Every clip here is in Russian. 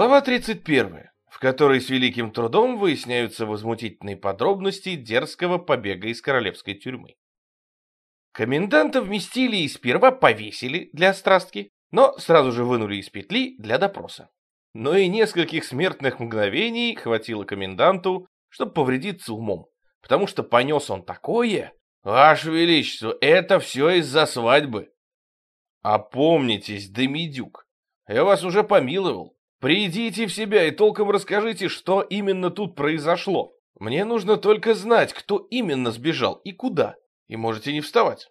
Глава 31, в которой с великим трудом выясняются возмутительные подробности дерзкого побега из королевской тюрьмы. Коменданта вместили и сперва повесили для острастки, но сразу же вынули из петли для допроса. Но и нескольких смертных мгновений хватило коменданту, чтобы повредиться умом, потому что понес он такое... «Ваше Величество, это все из-за свадьбы!» «Опомнитесь, Демидюк, я вас уже помиловал. Придите в себя и толком расскажите, что именно тут произошло. Мне нужно только знать, кто именно сбежал и куда, и можете не вставать».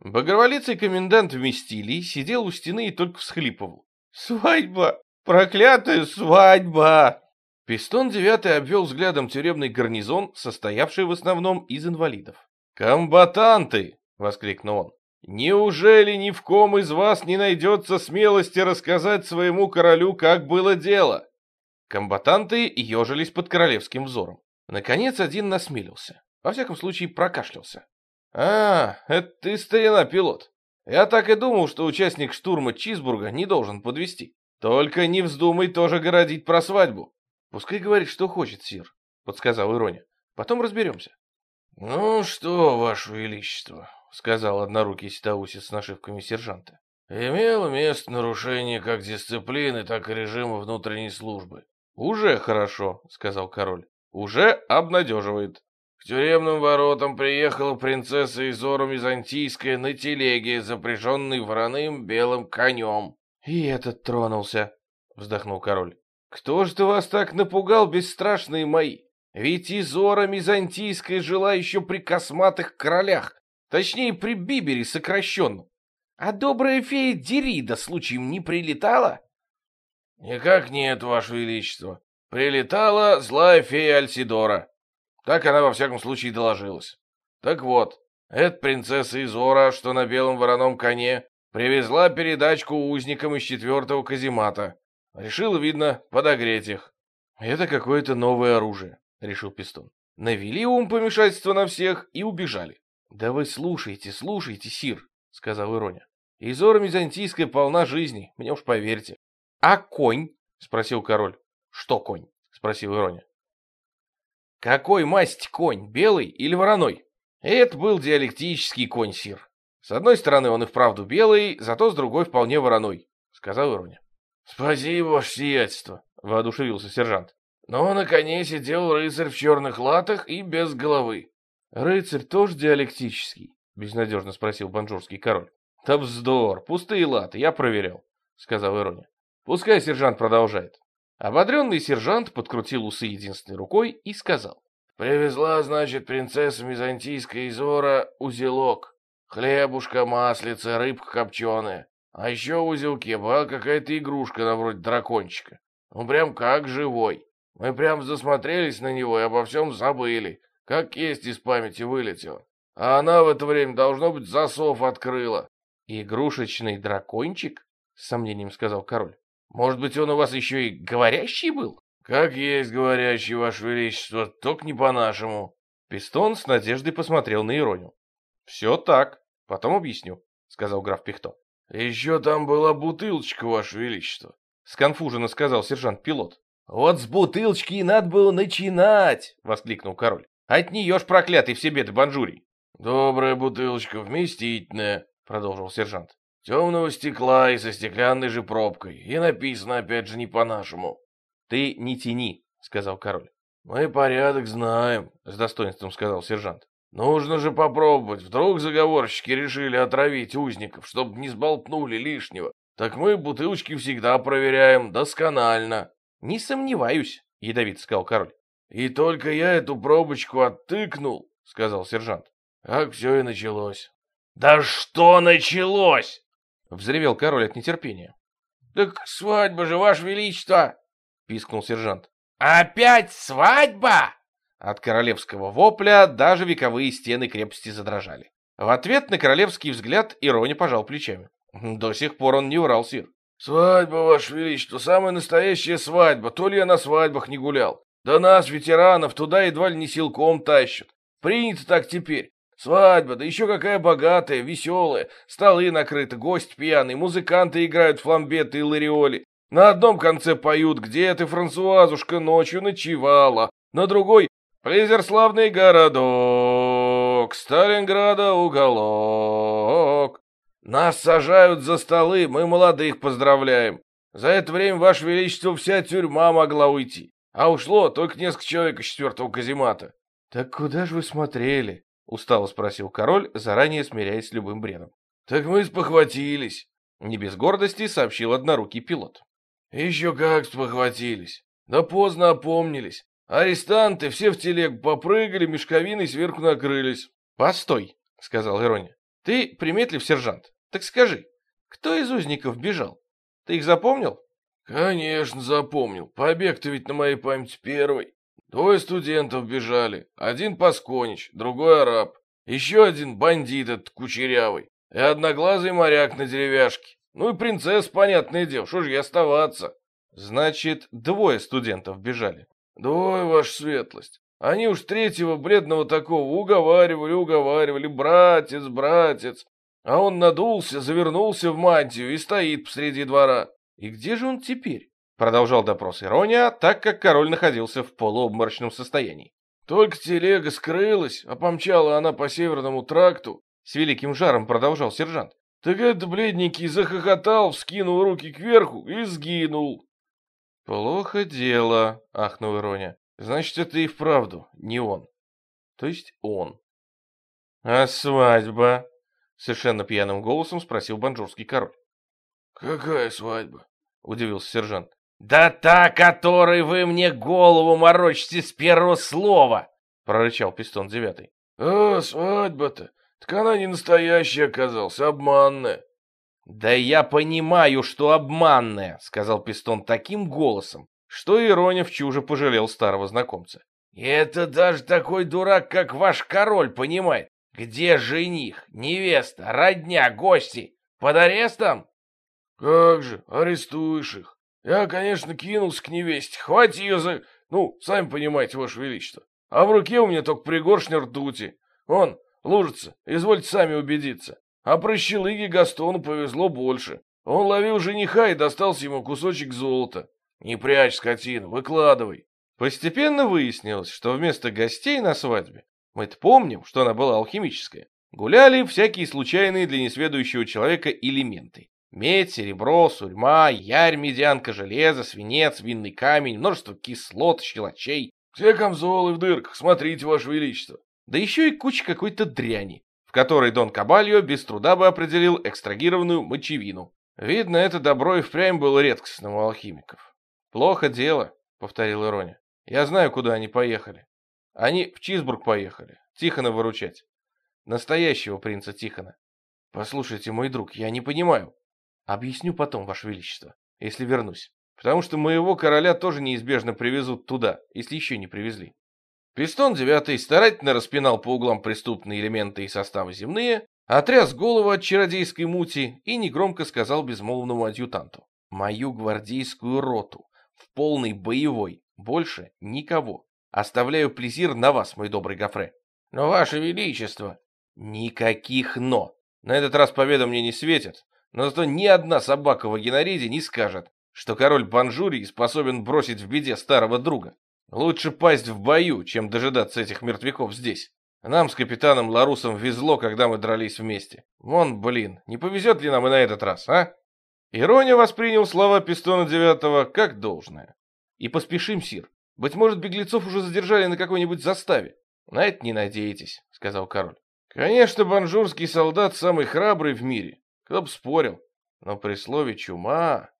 Багроволицый комендант вместилий сидел у стены и только всхлипывал. «Свадьба! Проклятая свадьба!» Пистон девятый обвел взглядом тюремный гарнизон, состоявший в основном из инвалидов. «Комбатанты!» — воскликнул он. «Неужели ни в ком из вас не найдется смелости рассказать своему королю, как было дело?» Комбатанты ежились под королевским взором. Наконец один насмелился. Во всяком случае, прокашлялся. «А, это ты, старина, пилот. Я так и думал, что участник штурма Чизбурга не должен подвести. Только не вздумай тоже городить про свадьбу. Пускай говорит, что хочет, сир, подсказал Ироня. Потом разберемся. Ну что, ваше величество, сказал однорукий ситаусис с нашивками сержанта. Имело место нарушение как дисциплины, так и режима внутренней службы. Уже хорошо, сказал король. Уже обнадеживает. К тюремным воротам приехала принцесса Изора Мизантийская на телеге, запряженной вороным белым конем. «И этот тронулся», — вздохнул король. «Кто ж ты вас так напугал, бесстрашные мои? Ведь Изора Мизантийская жила еще при косматых королях, точнее, при Бибере сокращенном. А добрая фея Дерида случаем не прилетала?» «Никак нет, ваше величество. Прилетала злая фея Альсидора. Так она во всяком случае доложилась. Так вот, это принцесса Изора, что на белом вороном коне, Привезла передачку узникам из четвертого каземата. Решила, видно, подогреть их. Это какое-то новое оружие, решил Пистон. Навели ум помешательства на всех и убежали. Да вы слушайте, слушайте, сир, сказал Ироня. Изора Мизантийская полна жизни, мне уж поверьте. А конь? спросил король. Что конь? спросил Ироня. Какой масть конь, белый или вороной? Это был диалектический конь, сир. С одной стороны, он и вправду белый, зато с другой вполне вороной, — сказал Ироня. — Спасибо, ваше сиятельство, — воодушевился сержант. Но на коне сидел рыцарь в черных латах и без головы. — Рыцарь тоже диалектический? — безнадежно спросил банжурский король. — Да вздор, пустые латы, я проверял, — сказал Ироня. — Пускай сержант продолжает. Ободренный сержант подкрутил усы единственной рукой и сказал. — Привезла, значит, принцесса Византийская Изора узелок. Хлебушка, маслица, рыбка копченая. А еще в узелке была какая-то игрушка на вроде дракончика. Ну, прям как живой. Мы прям засмотрелись на него и обо всем забыли. Как есть из памяти вылетело. А она в это время, должно быть, засов открыла. «Игрушечный дракончик?» — с сомнением сказал король. «Может быть, он у вас еще и говорящий был?» «Как есть говорящий, ваше величество, только не по-нашему». Пистон с надеждой посмотрел на Ироню. «Все так. Потом объясню», — сказал граф Пихто. «Еще там была бутылочка, ваше величество», — сконфуженно сказал сержант-пилот. «Вот с бутылочки и надо было начинать!» — воскликнул король. «От нее ж проклятый все беды Банжурий!» «Добрая бутылочка, вместительная», — продолжил сержант. «Темного стекла и со стеклянной же пробкой. И написано, опять же, не по-нашему». «Ты не тяни», — сказал король. «Мы порядок знаем», — с достоинством сказал сержант. Нужно же попробовать, вдруг заговорщики решили отравить узников, чтобы не сболтнули лишнего. Так мы бутылочки всегда проверяем досконально. Не сомневаюсь, ядовит сказал король. И только я эту пробочку оттыкнул, сказал сержант. Как все и началось. Да что началось? Взревел король от нетерпения. Так свадьба же, ваше величество! Пискнул сержант. Опять свадьба? От королевского вопля даже вековые стены крепости задрожали. В ответ на королевский взгляд Ирони пожал плечами. До сих пор он не врал, сир. «Свадьба, ваше величество, самая настоящая свадьба. То ли я на свадьбах не гулял. Да нас, ветеранов, туда едва ли не силком тащат. Принято так теперь. Свадьба, да еще какая богатая, веселая. Столы накрыты, гость пьяный, музыканты играют фламбеты и лариоли. На одном конце поют «Где ты, Франсуазушка, ночью ночевала», на другой «Призер славный городок, Сталинграда уголок». Нас сажают за столы, мы молодых поздравляем. За это время, Ваше Величество, вся тюрьма могла уйти. А ушло только несколько человек из четвертого каземата. — Так куда же вы смотрели? — устало спросил король, заранее смиряясь с любым бредом. — Так мы спохватились. Не без гордости сообщил однорукий пилот. Еще как спохватились. Да поздно опомнились. Арестанты все в телегу попрыгали, мешковиной сверху накрылись. Постой, сказал Ирония. Ты приметлив сержант. Так скажи, кто из узников бежал? Ты их запомнил? Конечно, запомнил. Побег-то ведь на моей памяти первый. Двое студентов бежали. Один Пасконич, другой араб. Еще один бандит этот кучерявый. И одноглазый моряк на деревяшке. Ну и принцесса, понятное дело, что же ей оставаться? Значит, двое студентов бежали. Двое, ваша светлость. Они уж третьего бледного такого уговаривали, уговаривали, братец, братец. А он надулся, завернулся в мантию и стоит посреди двора. И где же он теперь? Продолжал допрос Ирония, так как король находился в полуобморочном состоянии. Только телега скрылась, а помчала она по северному тракту. С великим жаром продолжал сержант. Так этот бледненький захохотал, вскинул руки кверху и сгинул. Плохо дело, ахнул Ирония. Значит, это и вправду не он. То есть он. А свадьба? Совершенно пьяным голосом спросил банджурский король. Какая свадьба? Удивился сержант. Да та, которой вы мне голову морочите с первого слова! Прорычал пистон девятый. А, свадьба-то. Так она не настоящая оказалась, обманная. Да я понимаю, что обманная, сказал пистон таким голосом, что Иронев чуже пожалел старого знакомца. Это даже такой дурак, как ваш король, понимает. Где жених, невеста, родня, гости? Под арестом? Как же, арестуешь их. Я, конечно, кинулся к невесте. Хватит ее за... Ну, сами понимаете, ваше величество. А в руке у меня только пригоршня ртути. Он, лужица, извольте сами убедиться. А прощелыге Гастону повезло больше. Он ловил жениха и достался ему кусочек золота. Не прячь скотину, выкладывай. Постепенно выяснилось, что вместо гостей на свадьбе, мы-то помним, что она была алхимическая, гуляли всякие случайные для несведущего человека элементы. Медь, серебро, сурьма, ярь, медянка, железо, свинец, винный камень, множество кислот, щелочей. Все камзолы в дырках, смотрите, ваше величество. Да еще и куча какой-то дряни, в которой Дон Кабальо без труда бы определил экстрагированную мочевину. Видно, это добро и впрямь было редкостным у алхимиков. «Плохо дело», — повторил Ироня. «Я знаю, куда они поехали. Они в Чизбург поехали, Тихона выручать. Настоящего принца Тихона. Послушайте, мой друг, я не понимаю. Объясню потом, Ваше Величество, если вернусь. Потому что моего короля тоже неизбежно привезут туда, если еще не привезли. Пистон девятый старательно распинал по углам преступные элементы и составы земные, отряс голову от чародейской мути и негромко сказал безмолвному адъютанту. «Мою гвардейскую роту, в полной боевой, больше никого. Оставляю плезир на вас, мой добрый Гофре». «Но, ваше величество...» «Никаких «но». На этот раз победа мне не светит, но зато ни одна собака в Агенариде не скажет, что король Банжурии способен бросить в беде старого друга. Лучше пасть в бою, чем дожидаться этих мертвяков здесь. Нам с капитаном Ларусом везло, когда мы дрались вместе. Вон, блин, не повезет ли нам и на этот раз, а? Ирония воспринял слова Пистона Девятого как должное. И поспешим, Сир. Быть может, беглецов уже задержали на какой-нибудь заставе. На это не надейтесь, сказал король. Конечно, банжурский солдат самый храбрый в мире. Кто бы спорил. Но при слове «чума»